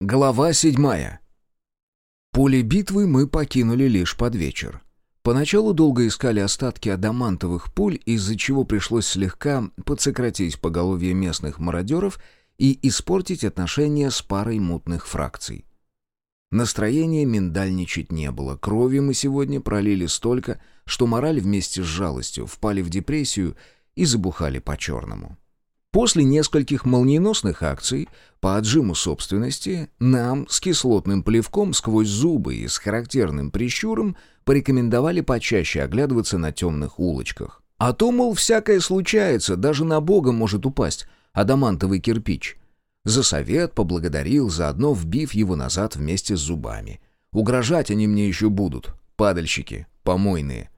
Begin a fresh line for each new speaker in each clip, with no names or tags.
Глава седьмая. Поле битвы мы покинули лишь под вечер. Поначалу долго искали остатки адамантовых пуль, из-за чего пришлось слегка подсократить поголовье местных мародеров и испортить отношения с парой мутных фракций. Настроения миндальничать не было. Крови мы сегодня пролили столько, что мораль вместе с жалостью впали в депрессию и забухали по-черному. После нескольких молниеносных акций по отжиму собственности нам с кислотным плевком сквозь зубы и с характерным прищуром порекомендовали почаще оглядываться на темных улочках. А то, мол, всякое случается, даже на Бога может упасть адамантовый кирпич. За совет поблагодарил, заодно вбив его назад вместе с зубами. Угрожать они мне еще будут, падальщики, помойные.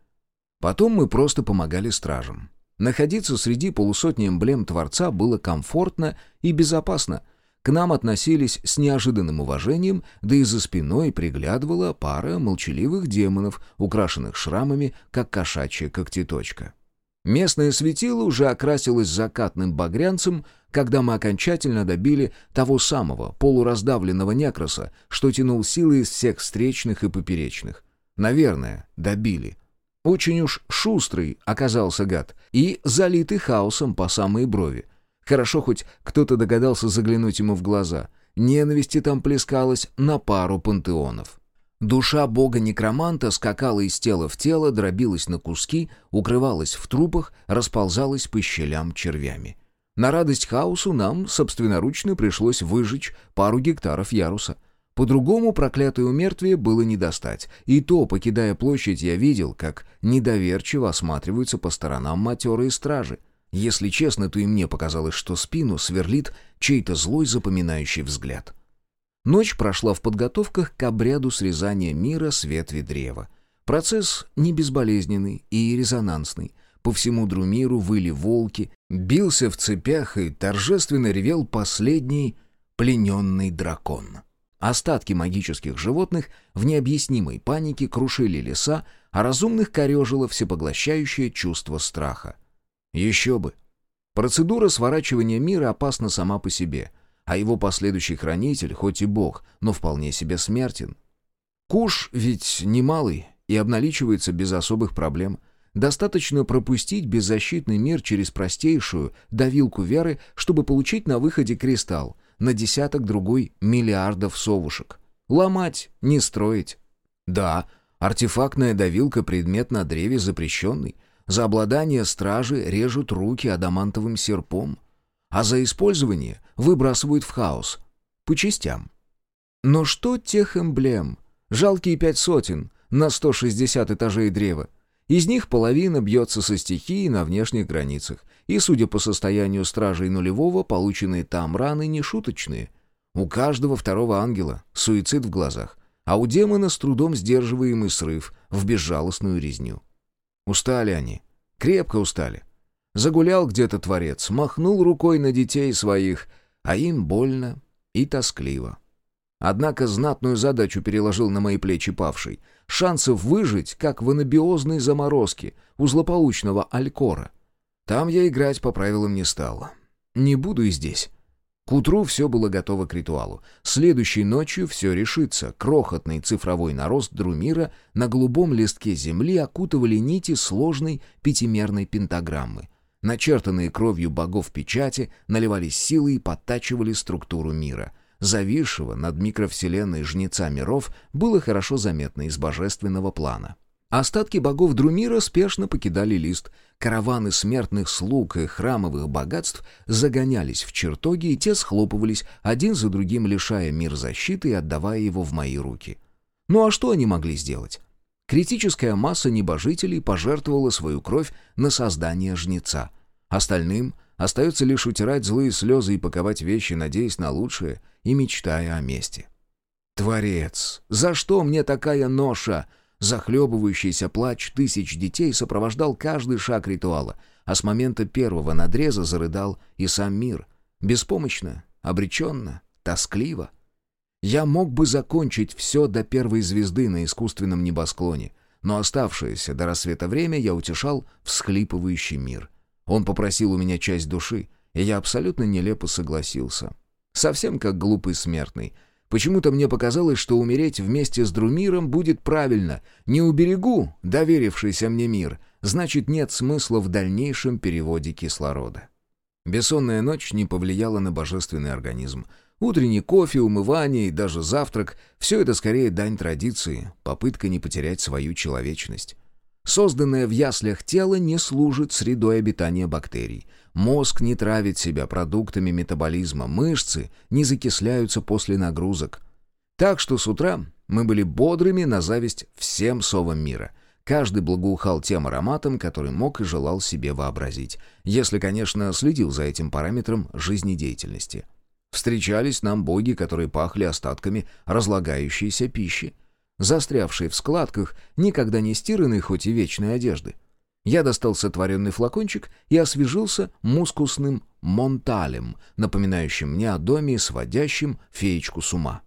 Потом мы просто помогали стражам. Находиться среди полусотни эмблем Творца было комфортно и безопасно. К нам относились с неожиданным уважением, да и за спиной приглядывала пара молчаливых демонов, украшенных шрамами, как кошачья когтеточка. Местное светило уже окрасилось закатным багрянцем, когда мы окончательно добили того самого полураздавленного некроса, что тянул силы из всех встречных и поперечных. Наверное, добили. Очень уж шустрый оказался гад и залитый хаосом по самые брови. Хорошо хоть кто-то догадался заглянуть ему в глаза. Ненависти там плескалось на пару пантеонов. Душа бога-некроманта скакала из тела в тело, дробилась на куски, укрывалась в трупах, расползалась по щелям червями. На радость хаосу нам собственноручно пришлось выжечь пару гектаров яруса — по-другому проклятое умертвие было не достать. И то, покидая площадь, я видел, как недоверчиво осматриваются по сторонам матерые стражи. Если честно, то и мне показалось, что спину сверлит чей-то злой запоминающий взгляд. Ночь прошла в подготовках к обряду срезания мира с ветви древа. Процесс не безболезненный и резонансный. По всему Друмиру выли волки, бился в цепях и торжественно ревел последний плененный дракон. Остатки магических животных в необъяснимой панике крушили леса, а разумных корежило всепоглощающее чувство страха. Еще бы! Процедура сворачивания мира опасна сама по себе, а его последующий хранитель, хоть и бог, но вполне себе смертен. Куш ведь немалый и обналичивается без особых проблем. Достаточно пропустить беззащитный мир через простейшую давилку веры, чтобы получить на выходе кристалл, на десяток другой миллиардов совушек. Ломать, не строить. Да, артефактная давилка — предмет на древе запрещенный. За обладание стражи режут руки адамантовым серпом. А за использование выбрасывают в хаос. По частям. Но что тех эмблем? Жалкие пять сотен на 160 этажей древа. Из них половина бьется со стихией на внешних границах, и, судя по состоянию стражей нулевого, полученные там раны не шуточные. У каждого второго ангела суицид в глазах, а у демона с трудом сдерживаемый срыв в безжалостную резню. Устали они, крепко устали. Загулял где-то творец, махнул рукой на детей своих, а им больно и тоскливо. Однако знатную задачу переложил на мои плечи павший — Шансов выжить, как в анабиозной заморозке у злополучного Алькора. Там я играть по правилам не стал. Не буду и здесь. К утру все было готово к ритуалу. Следующей ночью все решится. Крохотный цифровой нарост Друмира на голубом листке земли окутывали нити сложной пятимерной пентаграммы. Начертанные кровью богов печати наливались силой и подтачивали структуру мира — зависшего над микровселенной жнеца миров, было хорошо заметно из божественного плана. Остатки богов Друмира спешно покидали лист. Караваны смертных слуг и храмовых богатств загонялись в чертоги, и те схлопывались, один за другим лишая мир защиты и отдавая его в мои руки. Ну а что они могли сделать? Критическая масса небожителей пожертвовала свою кровь на создание жнеца. Остальным остается лишь утирать злые слезы и паковать вещи, надеясь на лучшее и мечтая о мести. «Творец, за что мне такая ноша?» Захлебывающийся плач тысяч детей сопровождал каждый шаг ритуала, а с момента первого надреза зарыдал и сам мир. Беспомощно, обреченно, тоскливо. Я мог бы закончить все до первой звезды на искусственном небосклоне, но оставшееся до рассвета время я утешал всхлипывающий мир. Он попросил у меня часть души, и я абсолютно нелепо согласился. Совсем как глупый смертный. Почему-то мне показалось, что умереть вместе с Друмиром будет правильно. Не уберегу доверившийся мне мир, значит нет смысла в дальнейшем переводе кислорода. Бессонная ночь не повлияла на божественный организм. Утренний кофе, умывание и даже завтрак — все это скорее дань традиции, попытка не потерять свою человечность. Созданное в яслях тело не служит средой обитания бактерий. Мозг не травит себя продуктами метаболизма, мышцы не закисляются после нагрузок. Так что с утра мы были бодрыми на зависть всем совам мира. Каждый благоухал тем ароматом, который мог и желал себе вообразить. Если, конечно, следил за этим параметром жизнедеятельности. Встречались нам боги, которые пахли остатками разлагающейся пищи застрявшей в складках, никогда не стиранной, хоть и вечной одежды. Я достал сотворенный флакончик и освежился мускусным монталем, напоминающим мне о доме, сводящим феечку с ума.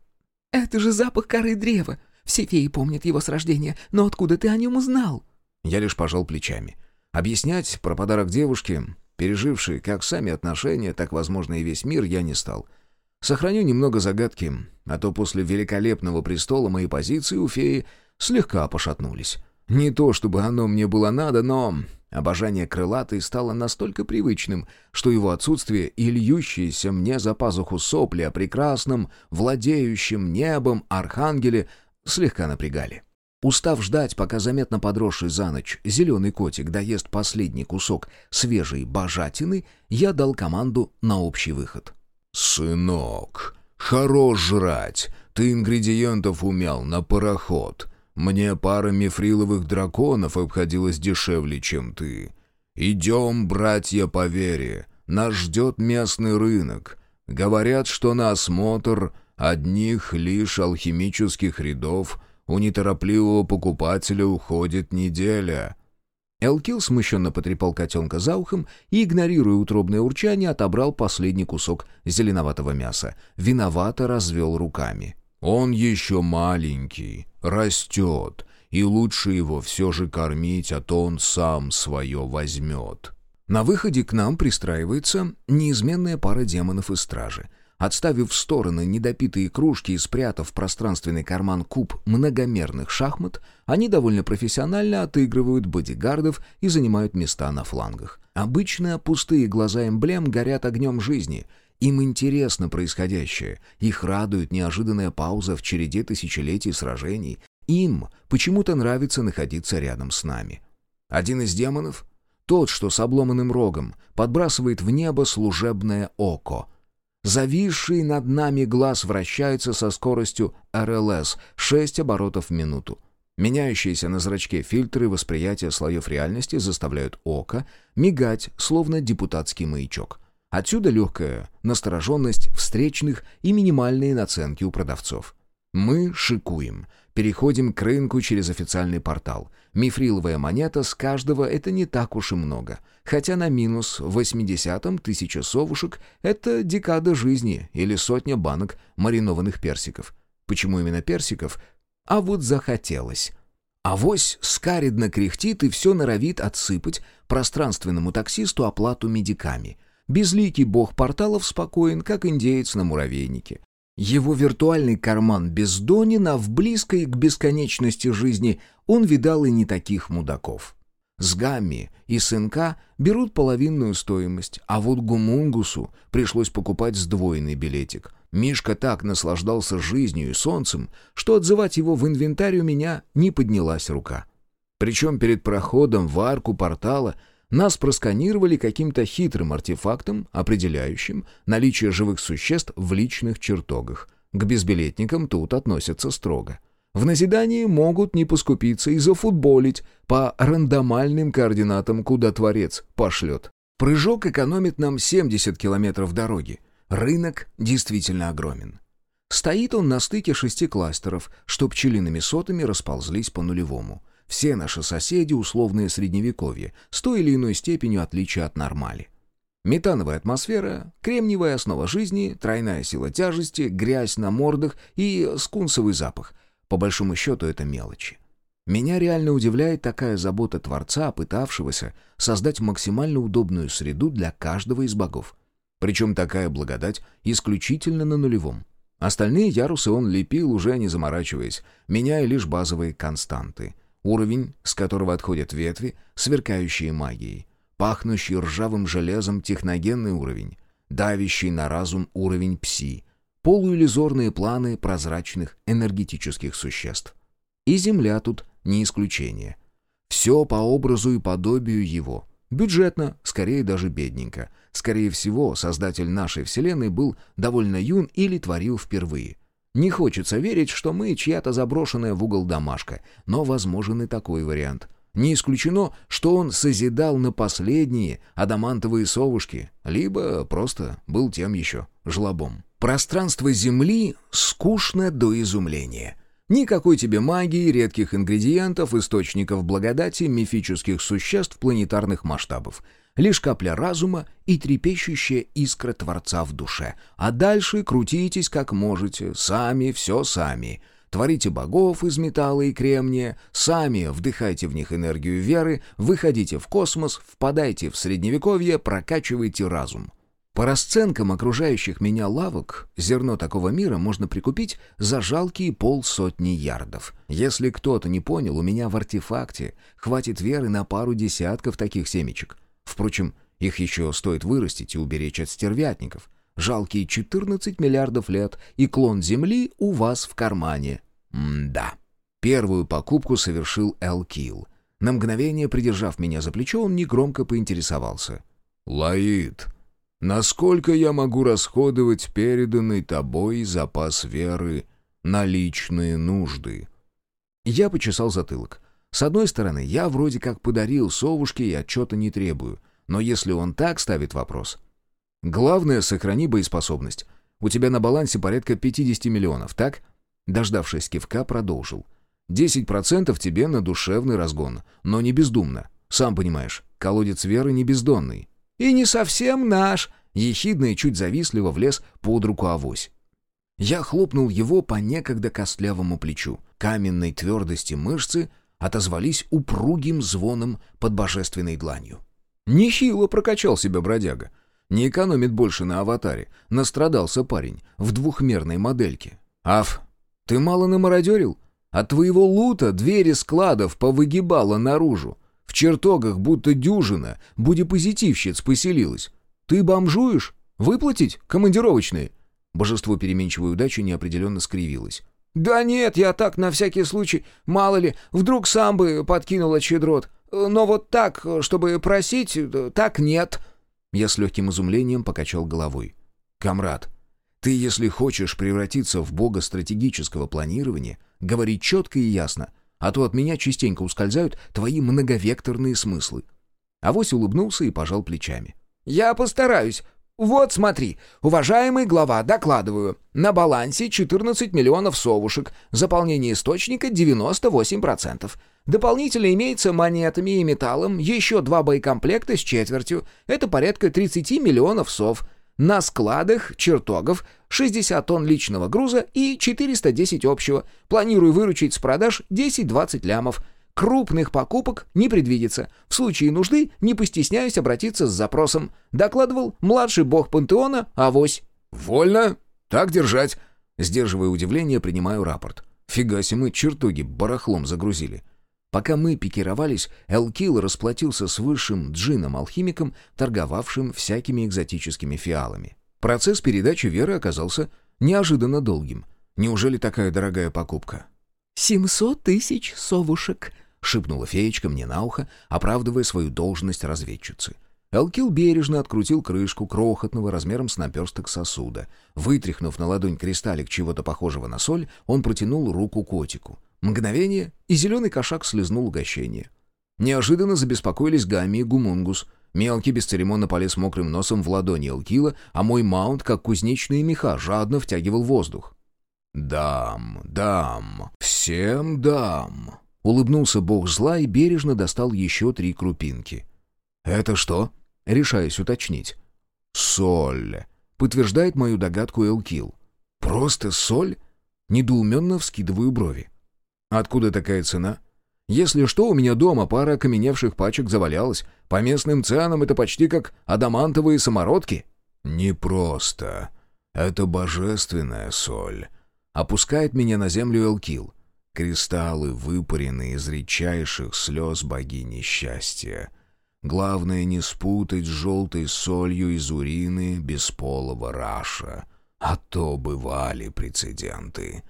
«Это же запах коры древа! Все феи помнят его с рождения, но откуда ты о нем узнал?»
Я лишь пожал плечами. Объяснять про подарок девушке, пережившей как сами отношения, так, возможно, и весь мир, я не стал — Сохраню немного загадки, а то после великолепного престола мои позиции у феи слегка пошатнулись. Не то, чтобы оно мне было надо, но обожание крылатой стало настолько привычным, что его отсутствие и льющиеся мне за пазуху сопли о прекрасном, владеющем небом архангеле слегка напрягали. Устав ждать, пока заметно подросший за ночь зеленый котик доест последний кусок свежей божатины, я дал команду на общий выход. «Сынок, хорош жрать. Ты ингредиентов умел на пароход. Мне пара мифриловых драконов обходилась дешевле, чем ты. Идем, братья по вере. Нас ждет местный рынок. Говорят, что на осмотр одних лишь алхимических рядов у неторопливого покупателя уходит неделя». Элкил смущенно потрепал котенка за ухом и, игнорируя утробное урчание, отобрал последний кусок зеленоватого мяса. Виновато развел руками. «Он еще маленький, растет, и лучше его все же кормить, а то он сам свое возьмет». На выходе к нам пристраивается неизменная пара демонов из стражи — Отставив в стороны недопитые кружки и спрятав в пространственный карман куб многомерных шахмат, они довольно профессионально отыгрывают бодигардов и занимают места на флангах. Обычно пустые глаза эмблем горят огнем жизни. Им интересно происходящее. Их радует неожиданная пауза в череде тысячелетий сражений. Им почему-то нравится находиться рядом с нами. Один из демонов, тот, что с обломанным рогом, подбрасывает в небо служебное око — Зависший над нами глаз вращается со скоростью РЛС 6 оборотов в минуту. Меняющиеся на зрачке фильтры восприятия слоев реальности заставляют око мигать, словно депутатский маячок. Отсюда легкая настороженность встречных и минимальные наценки у продавцов. Мы шикуем. Переходим к рынку через официальный портал. Мифриловая монета с каждого — это не так уж и много. Хотя на минус в 80-м тысяча совушек — это декада жизни или сотня банок маринованных персиков. Почему именно персиков? А вот захотелось. Авось скаридно кряхтит и все норовит отсыпать пространственному таксисту оплату медиками. Безликий бог порталов спокоен, как индеец на муравейнике. Его виртуальный карман бездонен, а в близкой к бесконечности жизни он видал и не таких мудаков. С Гамми и Сынка берут половинную стоимость, а вот Гумунгусу пришлось покупать сдвоенный билетик. Мишка так наслаждался жизнью и солнцем, что отзывать его в инвентарь у меня не поднялась рука. Причем перед проходом в арку портала — нас просканировали каким-то хитрым артефактом, определяющим наличие живых существ в личных чертогах. К безбилетникам тут относятся строго. В назидании могут не поскупиться и зафутболить по рандомальным координатам, куда Творец пошлет. Прыжок экономит нам 70 километров дороги. Рынок действительно огромен. Стоит он на стыке шести кластеров, что пчелиными сотами расползлись по нулевому. Все наши соседи — условные средневековье, с той или иной степенью отличия от нормали. Метановая атмосфера, кремниевая основа жизни, тройная сила тяжести, грязь на мордах и скунсовый запах. По большому счету это мелочи. Меня реально удивляет такая забота Творца, пытавшегося создать максимально удобную среду для каждого из богов. Причем такая благодать исключительно на нулевом. Остальные ярусы он лепил, уже не заморачиваясь, меняя лишь базовые константы. Уровень, с которого отходят ветви, сверкающие магией. Пахнущий ржавым железом техногенный уровень. Давящий на разум уровень пси. Полуиллюзорные планы прозрачных энергетических существ. И Земля тут не исключение. Все по образу и подобию его. Бюджетно, скорее даже бедненько. Скорее всего, создатель нашей Вселенной был довольно юн или творил впервые. Не хочется верить, что мы чья-то заброшенная в угол домашка, но возможен и такой вариант. Не исключено, что он созидал на последние адамантовые совушки, либо просто был тем еще жлобом. Пространство Земли скучно до изумления. Никакой тебе магии, редких ингредиентов, источников благодати, мифических существ планетарных масштабов. Лишь капля разума и трепещущая искра Творца в душе. А дальше крутитесь как можете, сами, все сами. Творите богов из металла и кремния, сами вдыхайте в них энергию веры, выходите в космос, впадайте в средневековье, прокачивайте разум. По расценкам окружающих меня лавок, зерно такого мира можно прикупить за жалкие полсотни ярдов. Если кто-то не понял, у меня в артефакте хватит веры на пару десятков таких семечек. Впрочем, их еще стоит вырастить и уберечь от стервятников. Жалкие 14 миллиардов лет, и клон Земли у вас в кармане. М-да. Первую покупку совершил Элкил. На мгновение, придержав меня за плечо, он негромко поинтересовался. «Лаид, Насколько я могу расходовать переданный тобой запас веры на личные нужды?» Я почесал затылок. С одной стороны, я вроде как подарил совушке и отчета не требую. Но если он так ставит вопрос... Главное, сохрани боеспособность. У тебя на балансе порядка 50 миллионов, так? Дождавшись кивка, продолжил. 10% тебе на душевный разгон, но не бездумно. Сам понимаешь, колодец веры не бездонный. «И не совсем наш», — ехидно и чуть завистливо влез под руку авось. Я хлопнул его по некогда костлявому плечу. Каменной твердости мышцы отозвались упругим звоном под божественной дланью. Нехило прокачал себя бродяга. Не экономит больше на аватаре. Настрадался парень в двухмерной модельке. «Аф, ты мало намародерил? От твоего лута двери складов повыгибало наружу. В чертогах будто дюжина, будь-позитивщиц поселилась. Ты бомжуешь? Выплатить? Командировочные?» Божество переменчивой удачи неопределенно скривилось. «Да нет, я так, на всякий случай, мало ли, вдруг сам бы подкинул от щедрот. Но вот так, чтобы просить, так нет». Я с легким изумлением покачал головой. «Камрад, ты, если хочешь превратиться в бога стратегического планирования, говори четко и ясно, а то от меня частенько ускользают твои многовекторные смыслы». Авось улыбнулся и пожал плечами. «Я постараюсь. Вот смотри, уважаемый глава, докладываю. На балансе 14 миллионов совушек, заполнение источника 98%. Дополнительно имеется монетами и металлом еще два боекомплекта с четвертью. Это порядка 30 миллионов сов. На складах чертогов 60 тонн личного груза и 410 общего. Планирую выручить с продаж 10-20 лямов. Крупных покупок не предвидится. В случае нужды не постесняюсь обратиться с запросом. Докладывал младший бог пантеона Авось. «Вольно. Так держать». Сдерживая удивление, принимаю рапорт. Фига себе мы чертоги барахлом загрузили. Пока мы пикировались, Элкил расплатился с высшим джином-алхимиком, торговавшим всякими экзотическими фиалами. Процесс передачи веры оказался неожиданно долгим. Неужели такая дорогая покупка?
«Семьсот тысяч совушек», —
шепнула феечка мне на ухо, оправдывая свою должность разведчицы. Элкил бережно открутил крышку крохотного размером с наперсток сосуда. Вытряхнув на ладонь кристаллик чего-то похожего на соль, он протянул руку котику. Мгновение, и зеленый кошак слезнул угощение. Неожиданно забеспокоились Гамми и Гумунгус. Мелкий бесцеремонно полез мокрым носом в ладони Элкила, а мой маунт, как кузнечные меха, жадно втягивал воздух. «Дам, дам, всем дам!» Улыбнулся бог зла и бережно достал еще три крупинки. «Это что?» — решаюсь уточнить. «Соль», — подтверждает мою догадку Элкил. «Просто соль?» — недоуменно вскидываю брови. Откуда такая цена? Если что, у меня дома пара окаменевших пачек завалялась. По местным ценам это почти как адамантовые самородки. Непросто. Это божественная соль. Опускает меня на землю Элкил. Кристаллы выпарены из редчайших слез богини счастья. Главное не спутать с желтой солью из урины бесполого раша. А то бывали прецеденты.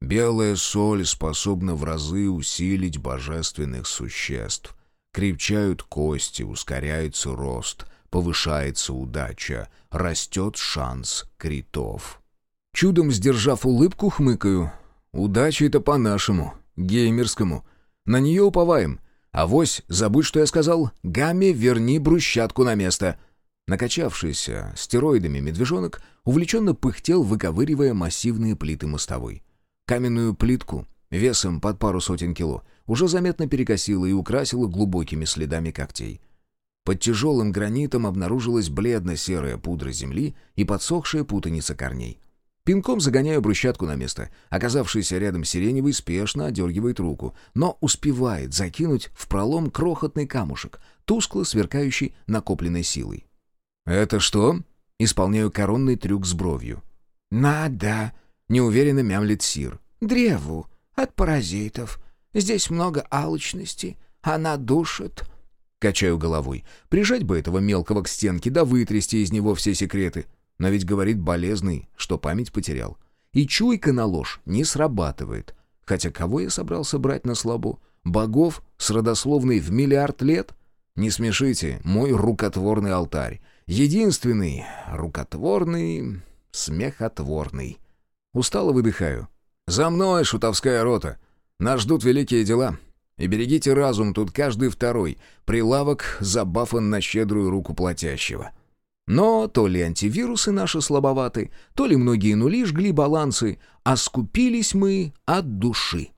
Белая соль способна в разы усилить божественных существ. Крепчают кости, ускоряется рост, повышается удача, растет шанс критов. Чудом сдержав улыбку, хмыкаю. Удача это по-нашему, геймерскому. На нее уповаем. Авось, забудь, что я сказал. Гамме, верни брусчатку на место. Накачавшийся стероидами медвежонок увлеченно пыхтел, выковыривая массивные плиты мостовой. Каменную плитку, весом под пару сотен кило, уже заметно перекосило и украсило глубокими следами когтей. Под тяжелым гранитом обнаружилась бледно-серая пудра земли и подсохшая путаница корней. Пинком загоняю брусчатку на место. Оказавшийся рядом сиреневый спешно одергивает руку, но успевает закинуть в пролом крохотный камушек, тускло сверкающий накопленной силой. «Это что?» — исполняю коронный трюк с бровью.
«Надо!» — неуверенно мямлит Сир. «Древу! От паразитов! Здесь много алчности! Она душит!»
Качаю головой. Прижать бы этого мелкого к стенке, да вытрясти из него все секреты. Но ведь говорит болезный, что память потерял. И чуйка на ложь не срабатывает. Хотя кого я собрался брать на слабо? Богов с родословной в миллиард лет? Не смешите, мой рукотворный алтарь. Единственный рукотворный, смехотворный. Устало выдыхаю. «За мной, шутовская рота! Нас ждут великие дела. И берегите разум, тут каждый второй. Прилавок забафан на щедрую руку платящего». Но то ли антивирусы наши слабоваты, то ли многие нули жгли балансы, а скупились мы от души.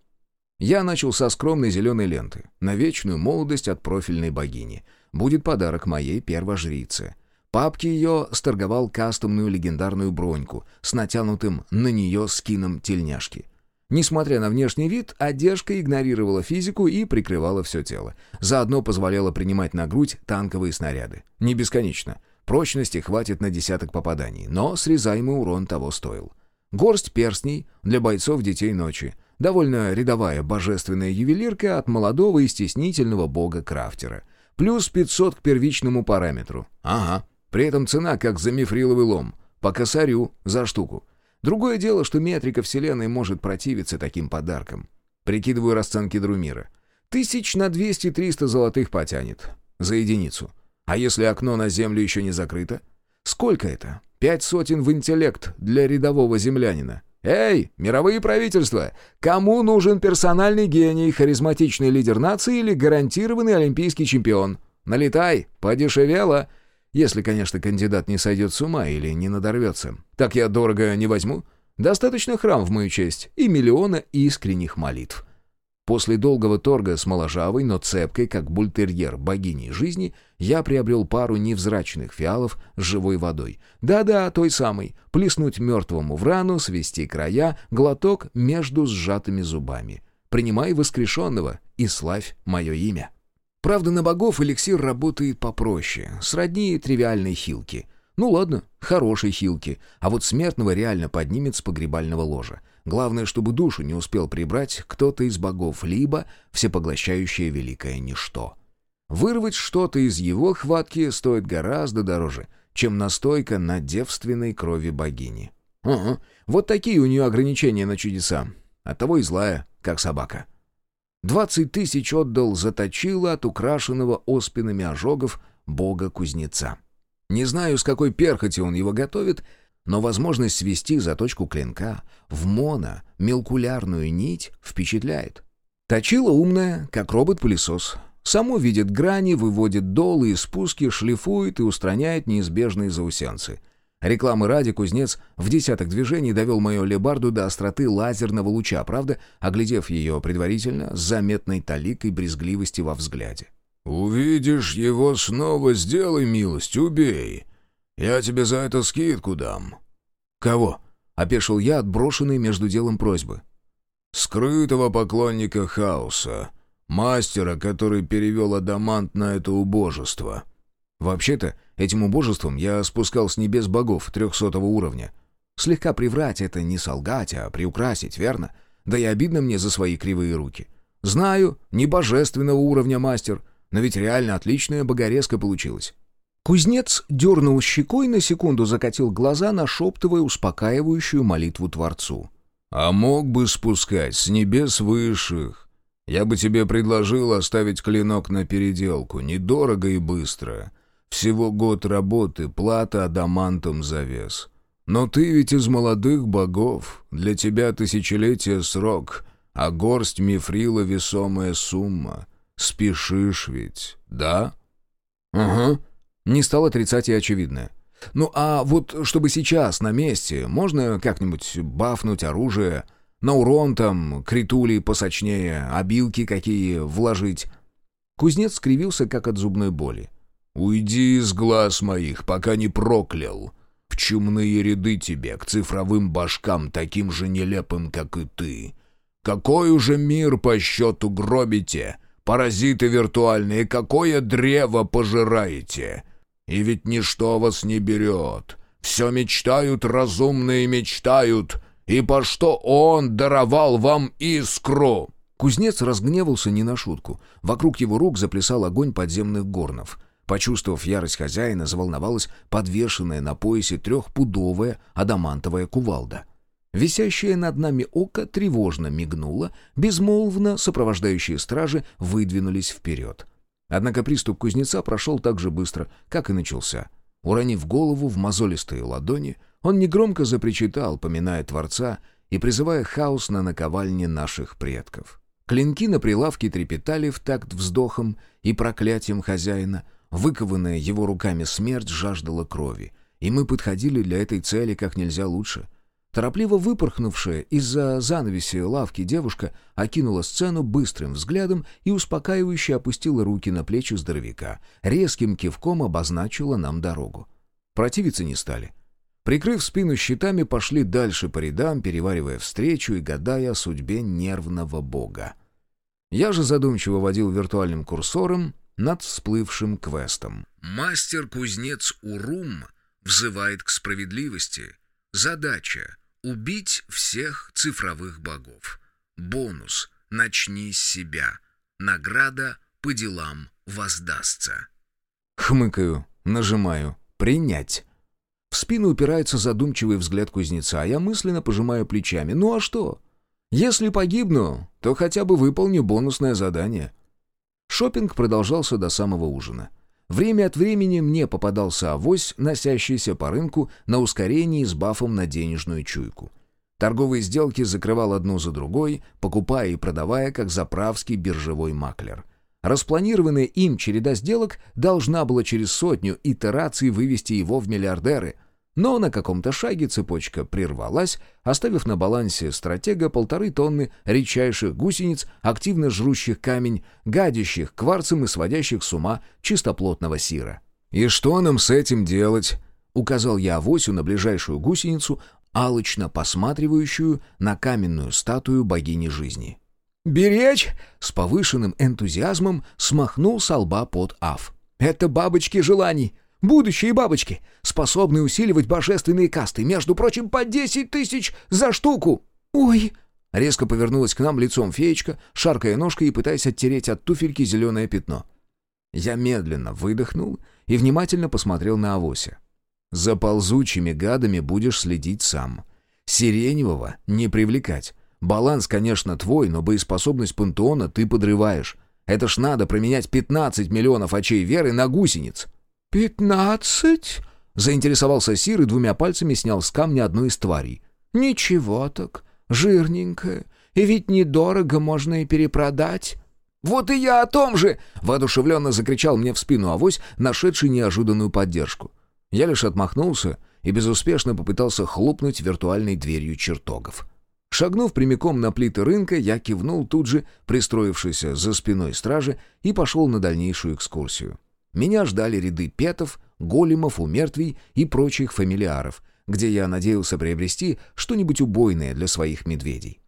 Я начал со скромной зеленой ленты, на вечную молодость от профильной богини. Будет подарок моей первожрице. Папке ее сторговал кастомную легендарную броньку с натянутым на нее скином тельняшки. Несмотря на внешний вид, одежка игнорировала физику и прикрывала все тело. Заодно позволяла принимать на грудь танковые снаряды. Не бесконечно. Прочности хватит на десяток попаданий, но срезаемый урон того стоил. Горсть перстней для бойцов детей ночи. Довольно рядовая божественная ювелирка от молодого и стеснительного бога-крафтера. Плюс 500 к первичному параметру. Ага. При этом цена как за мифриловый лом. По косарю за штуку. Другое дело, что метрика Вселенной может противиться таким подаркам. Прикидываю расценки Друмира. Тысяч на 200-300 золотых потянет. За единицу. А если окно на Землю еще не закрыто? Сколько это? Пять сотен в интеллект для рядового землянина. Эй, мировые правительства! Кому нужен персональный гений, харизматичный лидер нации или гарантированный олимпийский чемпион? Налетай, подешевело. Если, конечно, кандидат не сойдет с ума или не надорвется. Так я дорого не возьму. Достаточно храм в мою честь и миллиона искренних молитв. После долгого торга с моложавой, но цепкой, как бультерьер богини жизни, я приобрел пару невзрачных фиалов с живой водой. Да-да, той самой. Плеснуть мертвому в рану, свести края, глоток между сжатыми зубами. Принимай воскрешенного и славь мое имя. Правда, на богов эликсир работает попроще, сродни тривиальной хилки. Ну ладно, хорошей хилки, а вот смертного реально поднимет с погребального ложа. Главное, чтобы душу не успел прибрать кто-то из богов, либо всепоглощающее великое ничто. Вырвать что-то из его хватки стоит гораздо дороже, чем настойка на девственной крови богини. Ага, вот такие у нее ограничения на чудеса. Оттого и злая, как собака. Двадцать тысяч отдал заточила от украшенного оспинами ожогов бога-кузнеца. Не знаю, с какой перхоти он его готовит, но возможность свести заточку клинка в моно, мелкулярную нить впечатляет. Точила умная, как робот-пылесос. Само видит грани, выводит долы и спуски, шлифует и устраняет неизбежные заусенцы. Рекламы ради кузнец в десяток движений довел мою лебарду до остроты лазерного луча, правда, оглядев ее предварительно с заметной таликой брезгливости во взгляде.
«Увидишь его снова, сделай милость, убей. «Я тебе за это скидку дам».
«Кого?» — опешил я, отброшенный между делом просьбы.
«Скрытого поклонника хаоса. Мастера, который перевел адамант на это убожество».
«Вообще-то, этим убожеством я спускал с небес богов трехсотого уровня». Слегка приврать — это не солгать, а приукрасить, верно? Да и обидно мне за свои кривые руки. Знаю, не божественного уровня мастер, но ведь реально отличная богорезка получилась. Кузнец дернул щекой, на секунду закатил глаза, нашептывая успокаивающую молитву Творцу.
«А мог бы спускать с небес высших. Я бы тебе предложил оставить клинок на переделку, недорого и быстро. Всего год работы, плата адамантом за вес. Но ты ведь из молодых богов, для тебя тысячелетие срок, а горсть мифрила весомая сумма. Спешишь ведь, да?»
«Ага», не стал отрицать и очевидное. «Ну а вот чтобы сейчас, на месте, можно как-нибудь бафнуть оружие, на урон там, критули посочнее, обилки какие вложить?» Кузнец скривился, как от зубной боли.
«Уйди из глаз моих, пока не проклял в чумные ряды тебе, к цифровым башкам, таким же нелепым, как и ты. Какой уже мир по счету гробите, паразиты виртуальные, какое древо пожираете? И ведь ничто вас не берет. Все мечтают разумные мечтают, и по что он даровал вам искру?»
Кузнец разгневался не на шутку. Вокруг его рук заплясал огонь подземных горнов. Почувствовав ярость хозяина, заволновалась подвешенная на поясе трехпудовая адамантовая кувалда. Висящее над нами око тревожно мигнуло, безмолвно сопровождающие стражи выдвинулись вперед. Однако приступ кузнеца прошел так же быстро, как и начался. Уронив голову в мозолистые ладони, он негромко запричитал, поминая Творца и призывая хаос на наковальне наших предков. Клинки на прилавке трепетали в такт вздохом и проклятием хозяина — Выкованная его руками смерть жаждала крови, и мы подходили для этой цели как нельзя лучше. Торопливо выпорхнувшая из-за занавеси лавки девушка окинула сцену быстрым взглядом и успокаивающе опустила руки на плечи здоровяка, резким кивком обозначила нам дорогу. Противиться не стали. Прикрыв спину щитами, пошли дальше по рядам, переваривая встречу и гадая о судьбе нервного бога. Я же задумчиво водил виртуальным курсором, над всплывшим квестом.
Мастер-кузнец Урум взывает к справедливости. Задача — убить всех цифровых богов. Бонус — начни с себя. Награда по делам воздастся.
Хмыкаю, нажимаю «Принять». В спину упирается задумчивый взгляд кузнеца, а я мысленно пожимаю плечами. Ну а что? Если погибну, то хотя бы выполню бонусное задание. Шопинг продолжался до самого ужина. Время от времени мне попадался авось, носящийся по рынку на ускорении с бафом на денежную чуйку. Торговые сделки закрывал одну за другой, покупая и продавая, как заправский биржевой маклер. Распланированная им череда сделок должна была через сотню итераций вывести его в миллиардеры — но на каком-то шаге цепочка прервалась, оставив на балансе стратега полторы тонны редчайших гусениц, активно жрущих камень, гадящих кварцем и сводящих с ума чистоплотного сира. «И что нам с этим делать?» — указал я авосю на ближайшую гусеницу, алычно посматривающую на каменную статую богини жизни. «Беречь!» — с повышенным энтузиазмом смахнул со лба под Аф. «Это бабочки желаний!» Будущие бабочки, способные усиливать божественные касты, между прочим, по десять тысяч за штуку. Ой!» Резко повернулась к нам лицом феечка, шаркая ножкой и пытаясь оттереть от туфельки зеленое пятно. Я медленно выдохнул и внимательно посмотрел на Авося. «За ползучими гадами будешь следить сам. Сиреневого не привлекать. Баланс, конечно, твой, но боеспособность пантеона ты подрываешь. Это ж надо променять 15 миллионов очей веры на гусениц».
«Пятнадцать?»
— заинтересовался Сир и двумя пальцами снял с камня одну из тварей.
«Ничего так, жирненькая, и ведь недорого можно и перепродать».
«Вот и я о том же!» — воодушевленно закричал мне в спину авось, нашедший неожиданную поддержку. Я лишь отмахнулся и безуспешно попытался хлопнуть виртуальной дверью чертогов. Шагнув прямиком на плиты рынка, я кивнул тут же, пристроившийся за спиной стражи, и пошел на дальнейшую экскурсию. Меня ждали ряды петов, големов, умертвий и прочих фамилиаров, где я надеялся приобрести что-нибудь убойное для своих медведей.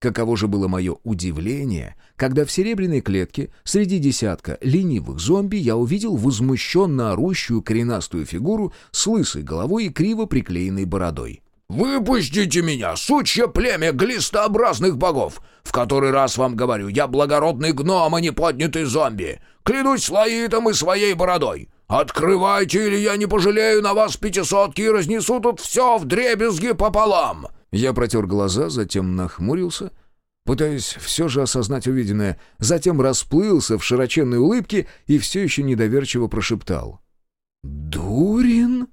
Каково же было мое удивление, когда в серебряной клетке среди десятка ленивых зомби я увидел возмущенно орущую коренастую фигуру с лысой головой и криво приклеенной бородой.
«Выпустите меня, сучье племя глистообразных богов! В который раз вам говорю, я благородный гном, а не поднятый зомби! Клянусь слоитом и своей бородой! Открывайте, или я не пожалею на вас пятисотки и разнесу тут все в дребезги пополам!»
Я протер глаза, затем нахмурился, пытаясь все же осознать увиденное, затем расплылся в широченной улыбке и все еще недоверчиво прошептал. «Дурин?»